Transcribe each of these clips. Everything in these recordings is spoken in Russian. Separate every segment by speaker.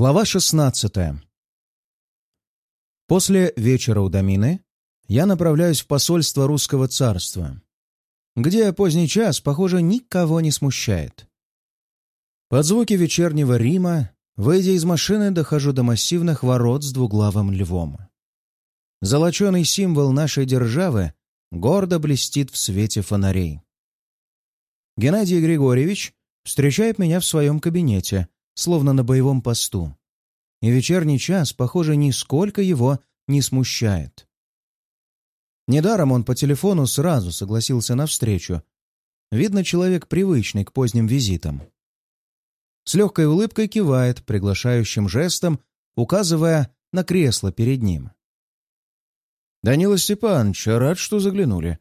Speaker 1: Глава 16 После вечера у Домины я направляюсь в посольство русского царства, где поздний час, похоже, никого не смущает. Под звуки вечернего Рима, выйдя из машины, дохожу до массивных ворот с двуглавым львом. Золоченый символ нашей державы гордо блестит в свете фонарей. Геннадий Григорьевич встречает меня в своем кабинете, словно на боевом посту. И вечерний час, похоже, нисколько его не смущает. Недаром он по телефону сразу согласился на встречу. Видно, человек привычный к поздним визитам. С легкой улыбкой кивает, приглашающим жестом, указывая на кресло перед ним. «Данила Степанович, рад, что заглянули.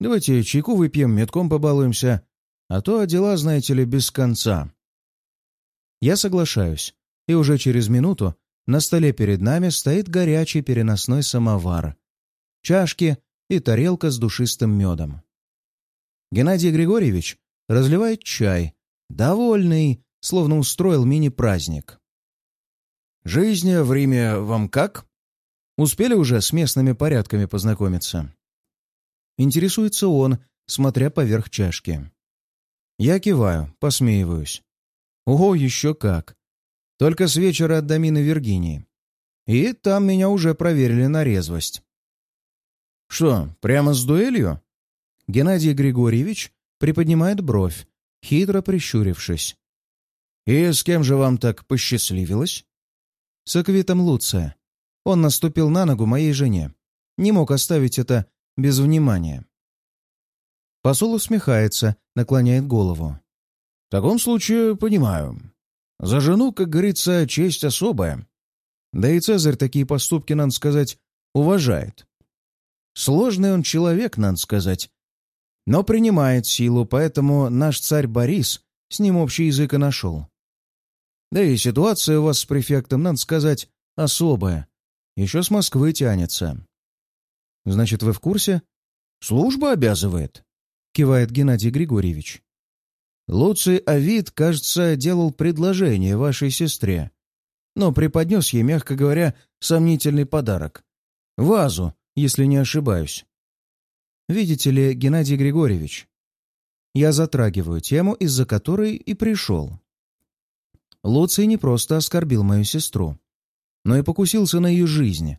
Speaker 1: Давайте чайку выпьем, метком побалуемся, а то дела, знаете ли, без конца». Я соглашаюсь, и уже через минуту на столе перед нами стоит горячий переносной самовар, чашки и тарелка с душистым медом. Геннадий Григорьевич разливает чай, довольный, словно устроил мини-праздник. «Жизнь в Риме вам как?» Успели уже с местными порядками познакомиться?» Интересуется он, смотря поверх чашки. Я киваю, посмеиваюсь. Ого, еще как. Только с вечера от Домины Виргинии. И там меня уже проверили на резвость. Что, прямо с дуэлью? Геннадий Григорьевич приподнимает бровь, хитро прищурившись. «И с кем же вам так посчастливилось?» «С Аквитом Луция. Он наступил на ногу моей жене. Не мог оставить это без внимания». Посол усмехается, наклоняет голову. В таком случае понимаю. За жену, как говорится, честь особая. Да и Цезарь такие поступки, надо сказать, уважает. Сложный он человек, надо сказать. Но принимает силу, поэтому наш царь Борис с ним общий язык и нашел. Да и ситуация у вас с префектом, надо сказать, особая. Еще с Москвы тянется. Значит, вы в курсе? Служба обязывает, кивает Геннадий Григорьевич. Луций Авид, кажется, делал предложение вашей сестре, но преподнес ей, мягко говоря, сомнительный подарок. Вазу, если не ошибаюсь. Видите ли, Геннадий Григорьевич, я затрагиваю тему, из-за которой и пришел. Луций не просто оскорбил мою сестру, но и покусился на ее жизнь.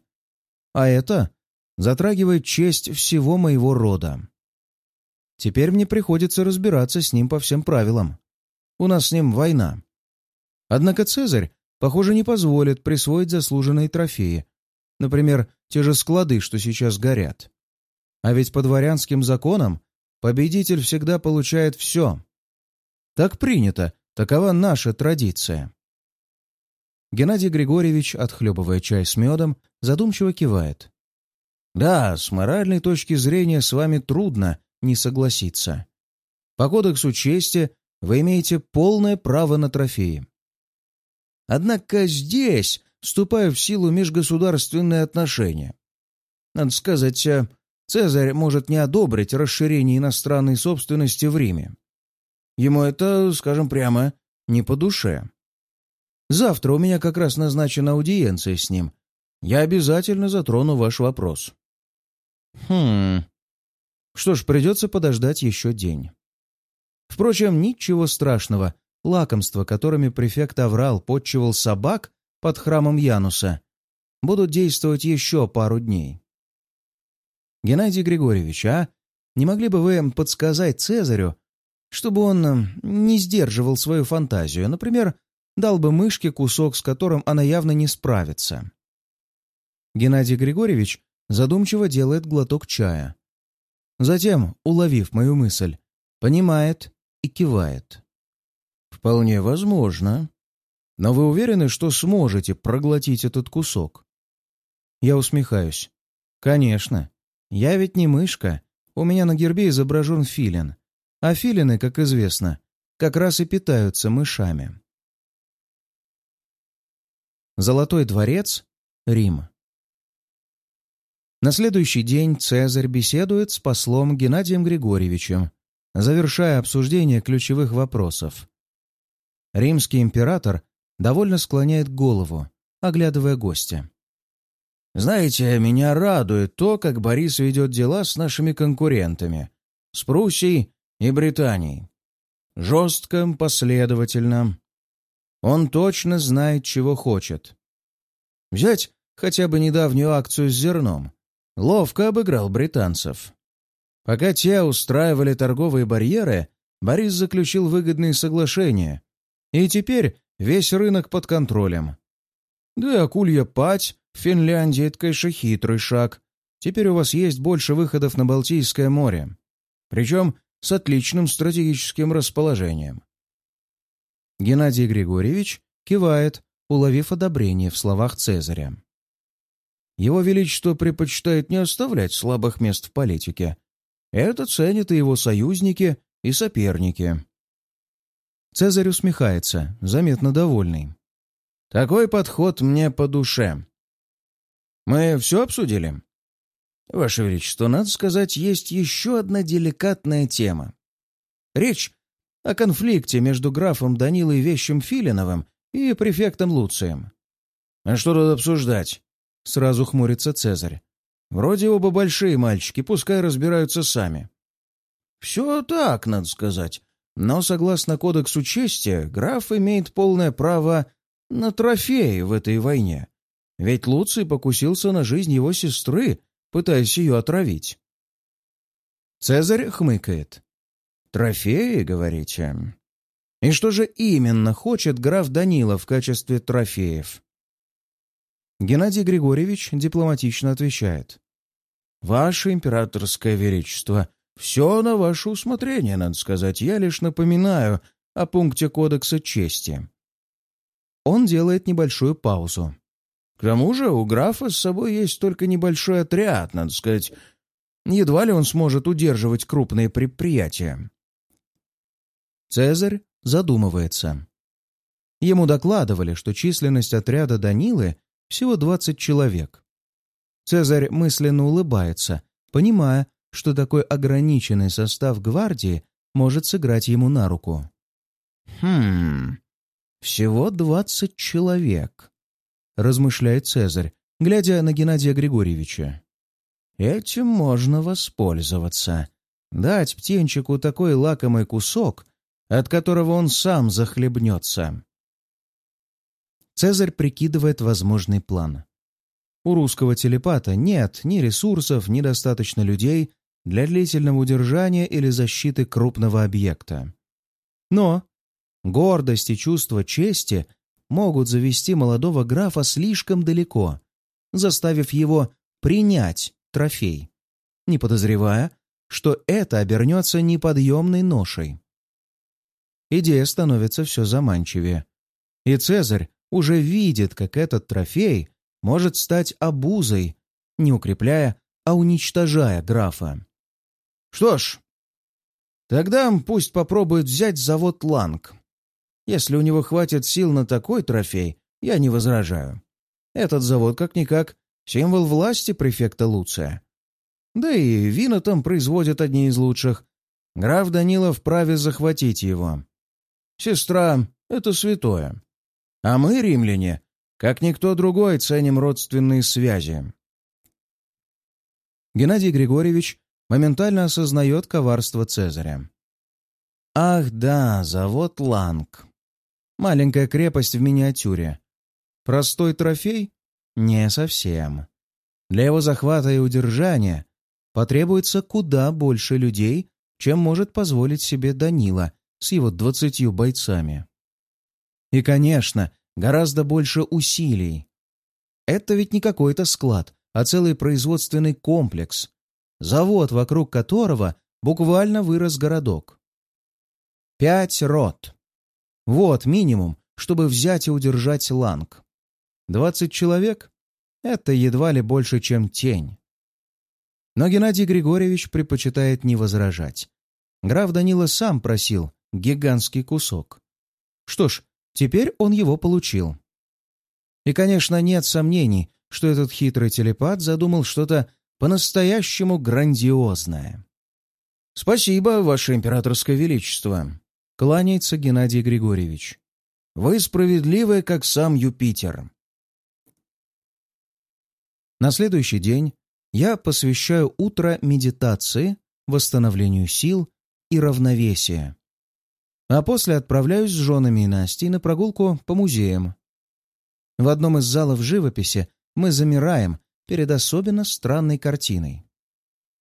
Speaker 1: А это затрагивает честь всего моего рода. Теперь мне приходится разбираться с ним по всем правилам. У нас с ним война. Однако Цезарь, похоже, не позволит присвоить заслуженные трофеи. Например, те же склады, что сейчас горят. А ведь по дворянским законам победитель всегда получает все. Так принято, такова наша традиция. Геннадий Григорьевич, отхлебывая чай с медом, задумчиво кивает. «Да, с моральной точки зрения с вами трудно не согласиться. По кодексу чести вы имеете полное право на трофеи. Однако здесь вступают в силу межгосударственные отношения. Надо сказать, э, Цезарь может не одобрить расширение иностранной собственности в Риме. Ему это, скажем прямо, не по душе. Завтра у меня как раз назначена аудиенция с ним. Я обязательно затрону ваш вопрос. Хм, что ж, придется подождать еще день. Впрочем, ничего страшного. Лакомства, которыми префект Аврал подчивал собак под храмом Януса, будут действовать еще пару дней. Геннадий Григорьевич, а не могли бы вы подсказать Цезарю, чтобы он э, не сдерживал свою фантазию, например, дал бы мышке кусок, с которым она явно не справится? Геннадий Григорьевич задумчиво делает глоток чая. Затем, уловив мою мысль, понимает и кивает. «Вполне возможно. Но вы уверены, что сможете проглотить этот кусок?» Я усмехаюсь. «Конечно. Я ведь не мышка. У меня на гербе изображен филин. А филины, как известно, как раз и питаются мышами». Золотой дворец, Рим. На следующий день Цезарь беседует с послом Геннадием Григорьевичем, завершая обсуждение ключевых вопросов. Римский император довольно склоняет голову, оглядывая гостя. «Знаете, меня радует то, как Борис ведет дела с нашими конкурентами, с Пруссией и Британией. Жестко, последовательно. Он точно знает, чего хочет. Взять хотя бы недавнюю акцию с зерном. Ловко обыграл британцев. Пока те устраивали торговые барьеры, Борис заключил выгодные соглашения. И теперь весь рынок под контролем. Да и акулья пать в Финляндии — это, конечно, хитрый шаг. Теперь у вас есть больше выходов на Балтийское море. Причем с отличным стратегическим расположением. Геннадий Григорьевич кивает, уловив одобрение в словах Цезаря. Его Величество предпочитает не оставлять слабых мест в политике. Это ценят и его союзники, и соперники. Цезарь усмехается, заметно довольный. Такой подход мне по душе. Мы все обсудили? Ваше Величество, надо сказать, есть еще одна деликатная тема. Речь о конфликте между графом Данилой Вещим Филиновым и префектом Луцием. А что тут обсуждать? Сразу хмурится Цезарь. Вроде оба большие мальчики, пускай разбираются сами. Все так, надо сказать. Но, согласно кодексу чести, граф имеет полное право на трофеи в этой войне. Ведь Луций покусился на жизнь его сестры, пытаясь ее отравить. Цезарь хмыкает. «Трофеи, говорите?» «И что же именно хочет граф Данила в качестве трофеев?» Геннадий Григорьевич дипломатично отвечает. «Ваше императорское величество, все на ваше усмотрение, надо сказать. Я лишь напоминаю о пункте Кодекса чести». Он делает небольшую паузу. К тому же у графа с собой есть только небольшой отряд, надо сказать. Едва ли он сможет удерживать крупные предприятия. Цезарь задумывается. Ему докладывали, что численность отряда Данилы всего 20 человек. Цезарь мысленно улыбается, понимая, что такой ограниченный состав гвардии может сыграть ему на руку. «Хм... Всего двадцать человек», — размышляет Цезарь, глядя на Геннадия Григорьевича. «Этим можно воспользоваться. Дать птенчику такой лакомый кусок, от которого он сам захлебнется». Цезарь прикидывает возможный план. У русского телепата нет ни ресурсов, ни достаточно людей для длительного удержания или защиты крупного объекта. Но гордость и чувство чести могут завести молодого графа слишком далеко, заставив его принять трофей, не подозревая, что это обернется неподъемной ношей. Идея становится все заманчивее. И Цезарь уже видит, как этот трофей может стать обузой, не укрепляя, а уничтожая графа. Что ж, тогда пусть попробует взять завод Ланг. Если у него хватит сил на такой трофей, я не возражаю. Этот завод, как-никак, символ власти префекта Луция. Да и вина там производят одни из лучших. Граф Данила вправе захватить его. Сестра — это святое. А мы, римляне, как никто другой, ценим родственные связи. Геннадий Григорьевич моментально осознает коварство Цезаря. Ах да, завод Ланг. Маленькая крепость в миниатюре. Простой трофей? Не совсем. Для его захвата и удержания потребуется куда больше людей, чем может позволить себе Данила с его двадцатью бойцами. И, конечно, гораздо больше усилий. Это ведь не какой-то склад, а целый производственный комплекс, завод, вокруг которого буквально вырос городок. Пять рот. Вот минимум, чтобы взять и удержать ланг. Двадцать человек — это едва ли больше, чем тень. Но Геннадий Григорьевич предпочитает не возражать. Граф Данила сам просил гигантский кусок. Что ж, Теперь он его получил. И, конечно, нет сомнений, что этот хитрый телепат задумал что-то по-настоящему грандиозное. «Спасибо, Ваше Императорское Величество», — кланяется Геннадий Григорьевич. Вы справедливы, как сам Юпитер. На следующий день я посвящаю утро медитации, восстановлению сил и равновесия. А после отправляюсь с женами и Настей на прогулку по музеям. В одном из залов живописи мы замираем перед особенно странной картиной.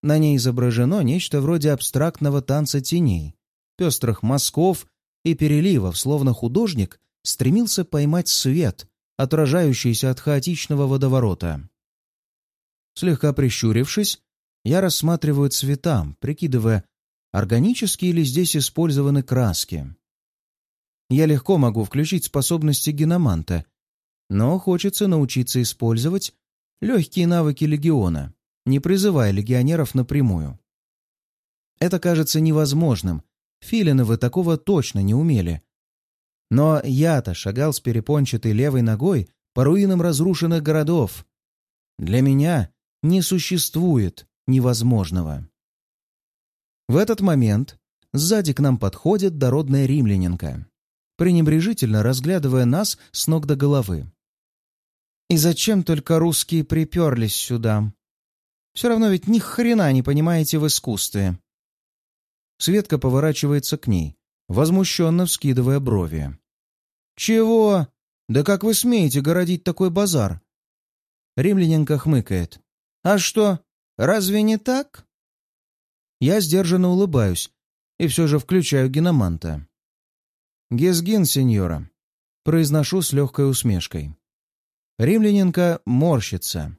Speaker 1: На ней изображено нечто вроде абстрактного танца теней, пестрых мазков и переливов, словно художник стремился поймать свет, отражающийся от хаотичного водоворота. Слегка прищурившись, я рассматриваю цвета, прикидывая, органические ли здесь использованы краски. Я легко могу включить способности геноманта, но хочется научиться использовать легкие навыки легиона, не призывая легионеров напрямую. Это кажется невозможным. Филиновы такого точно не умели. Но я-то шагал с перепончатой левой ногой по руинам разрушенных городов. Для меня не существует невозможного. В этот момент сзади к нам подходит дородная римлянинка, пренебрежительно разглядывая нас с ног до головы. «И зачем только русские приперлись сюда? Все равно ведь ни хрена не понимаете в искусстве». Светка поворачивается к ней, возмущенно вскидывая брови. «Чего? Да как вы смеете городить такой базар?» Римлянинка хмыкает. «А что, разве не так?» Я сдержанно улыбаюсь и все же включаю геноманта. «Гезгин, сеньора», — произношу с легкой усмешкой. Римлянинка морщится.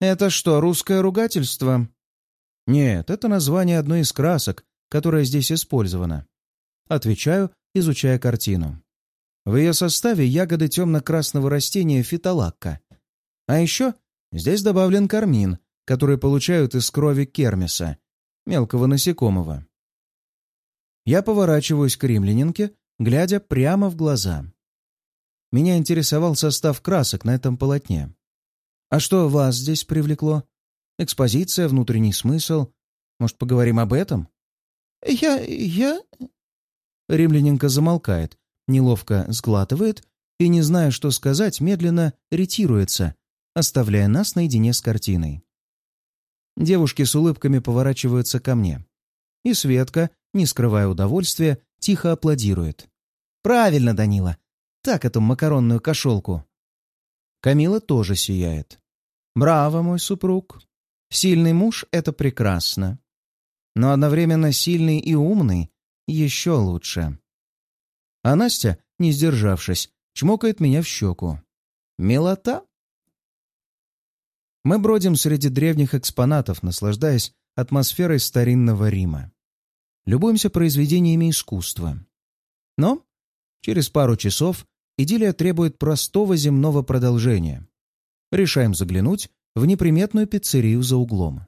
Speaker 1: «Это что, русское ругательство?» «Нет, это название одной из красок, которая здесь использована». Отвечаю, изучая картину. В ее составе ягоды темно-красного растения фитолакка. А еще здесь добавлен кармин, который получают из крови кермиса, мелкого насекомого. Я поворачиваюсь к римлянинке, глядя прямо в глаза. Меня интересовал состав красок на этом полотне. А что вас здесь привлекло? Экспозиция, внутренний смысл? Может, поговорим об этом? Я... я... Римлянинка замолкает, неловко сглатывает и, не зная, что сказать, медленно ретируется, оставляя нас наедине с картиной. Девушки с улыбками поворачиваются ко мне. И Светка, не скрывая удовольствия, тихо аплодирует. «Правильно, Данила! Так эту макаронную кошелку!» Камила тоже сияет. «Браво, мой супруг! Сильный муж — это прекрасно. Но одновременно сильный и умный — еще лучше». А Настя, не сдержавшись, чмокает меня в щеку. «Милота?» Мы бродим среди древних экспонатов, наслаждаясь атмосферой старинного Рима. Любуемся произведениями искусства. Но через пару часов идиллия требует простого земного продолжения. Решаем заглянуть в неприметную пиццерию за углом.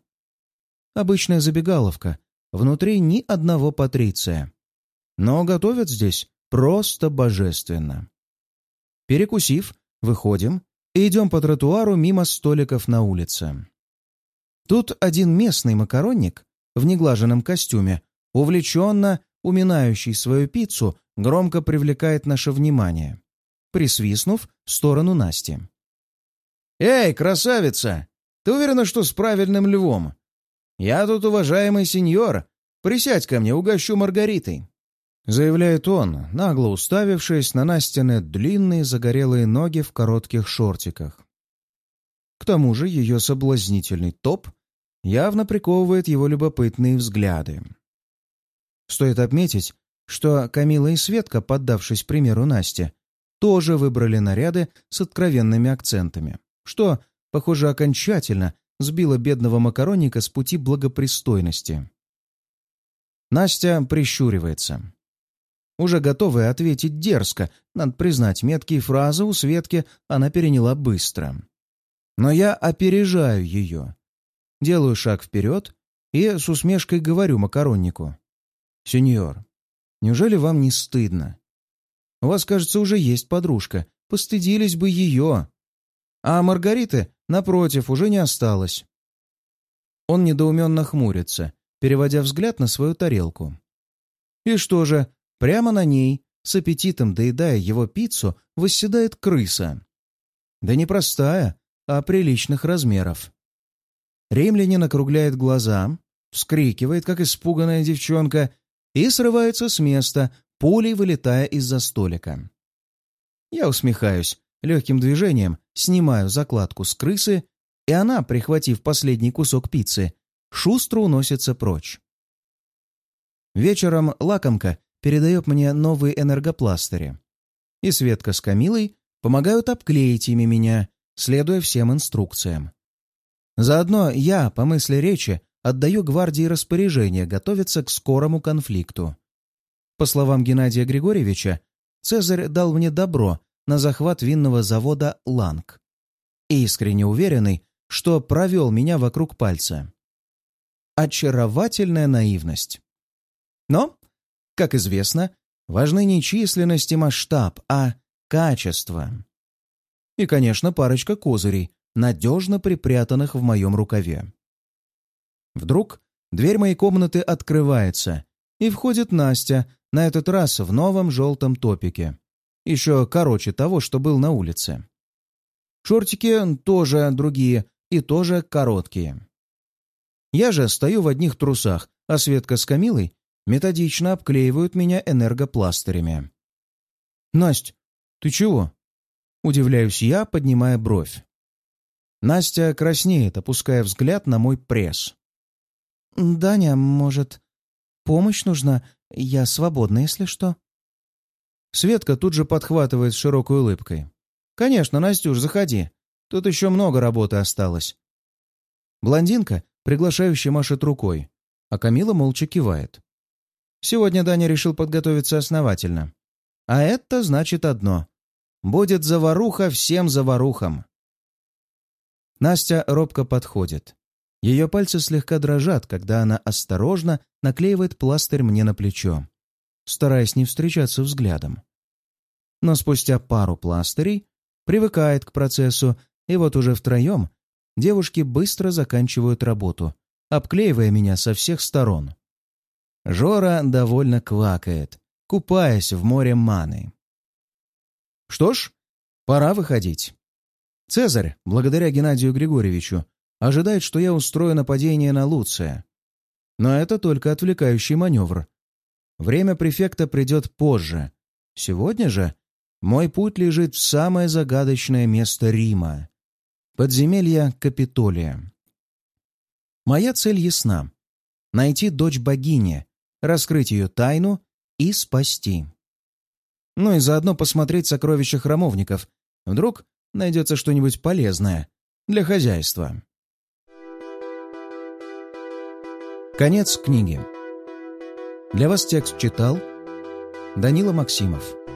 Speaker 1: Обычная забегаловка, внутри ни одного патриция. Но готовят здесь просто божественно. Перекусив, выходим и идем по тротуару мимо столиков на улице. Тут один местный макаронник в неглаженном костюме, увлеченно уминающий свою пиццу, громко привлекает наше внимание, присвистнув в сторону Насти. «Эй, красавица! Ты уверена, что с правильным львом? Я тут уважаемый сеньор. Присядь ко мне, угощу Маргаритой заявляет он, нагло уставившись на Настины длинные загорелые ноги в коротких шортиках. К тому же ее соблазнительный топ явно приковывает его любопытные взгляды. Стоит отметить, что Камила и Светка, поддавшись примеру Насти, тоже выбрали наряды с откровенными акцентами, что, похоже, окончательно сбило бедного макаронника с пути благопристойности. Настя прищуривается уже готовая ответить дерзко. Надо признать, меткие фразы у Светки она переняла быстро. Но я опережаю ее. Делаю шаг вперед и с усмешкой говорю макароннику. «Сеньор, неужели вам не стыдно? У вас, кажется, уже есть подружка. Постыдились бы ее. А Маргариты, напротив, уже не осталось». Он недоуменно хмурится, переводя взгляд на свою тарелку. «И что же, Прямо на ней, с аппетитом доедая его пиццу, восседает крыса. Да не простая, а приличных размеров. Римлянин округляет глаза, вскрикивает, как испуганная девчонка, и срывается с места, пулей вылетая из-за столика. Я усмехаюсь, легким движением снимаю закладку с крысы, и она, прихватив последний кусок пиццы, шустро уносится прочь. Вечером лакомка передает мне новые энергопластыри, и Светка с Камилой помогают обклеить ими меня, следуя всем инструкциям. Заодно я, по мысли речи, отдаю гвардии распоряжение готовиться к скорому конфликту. По словам Геннадия Григорьевича, Цезарь дал мне добро на захват винного завода «Ланг». Искренне уверенный, что провел меня вокруг пальца. Очаровательная наивность. Но, как известно, важны не численность и масштаб, а качество. И, конечно, парочка козырей, надежно припрятанных в моем рукаве. Вдруг дверь моей комнаты открывается, и входит Настя, на этот раз в новом желтом топике. Еще короче того, что был на улице. Шортики тоже другие и тоже короткие. Я же стою в одних трусах, а Светка с Камилой методично обклеивают меня энергопластырями. «Насть, ты чего?» Удивляюсь я, поднимая бровь. Настя краснеет, опуская взгляд на мой пресс. «Даня, может, помощь нужна? Я свободна, если что». Светка тут же подхватывает с широкой улыбкой. «Конечно, Настюш, заходи. Тут еще много работы осталось». Блондинка, приглашающая, машет рукой, а Камила молча кивает. Сегодня Даня решил подготовиться основательно. А это значит одно. Будет заваруха всем заварухам. Настя робко подходит. Ее пальцы слегка дрожат, когда она осторожно наклеивает пластырь мне на плечо, стараясь не встречаться взглядом. Но спустя пару пластырей привыкает к процессу, и вот уже втроем девушки быстро заканчивают работу, обклеивая меня со всех сторон. Жора довольно квакает, купаясь в море маны. Что ж, пора выходить. Цезарь, благодаря Геннадию Григорьевичу, ожидает, что я устрою нападение на Луция. Но это только отвлекающий маневр. Время префекта придет позже. Сегодня же мой путь лежит в самое загадочное место Рима — подземелье Капитолия. Моя цель ясна — найти дочь богини, раскрыть ее тайну и спасти. Ну и заодно посмотреть сокровища храмовников. Вдруг найдется что-нибудь полезное для хозяйства. Конец книги. Для вас текст читал Данила Максимов.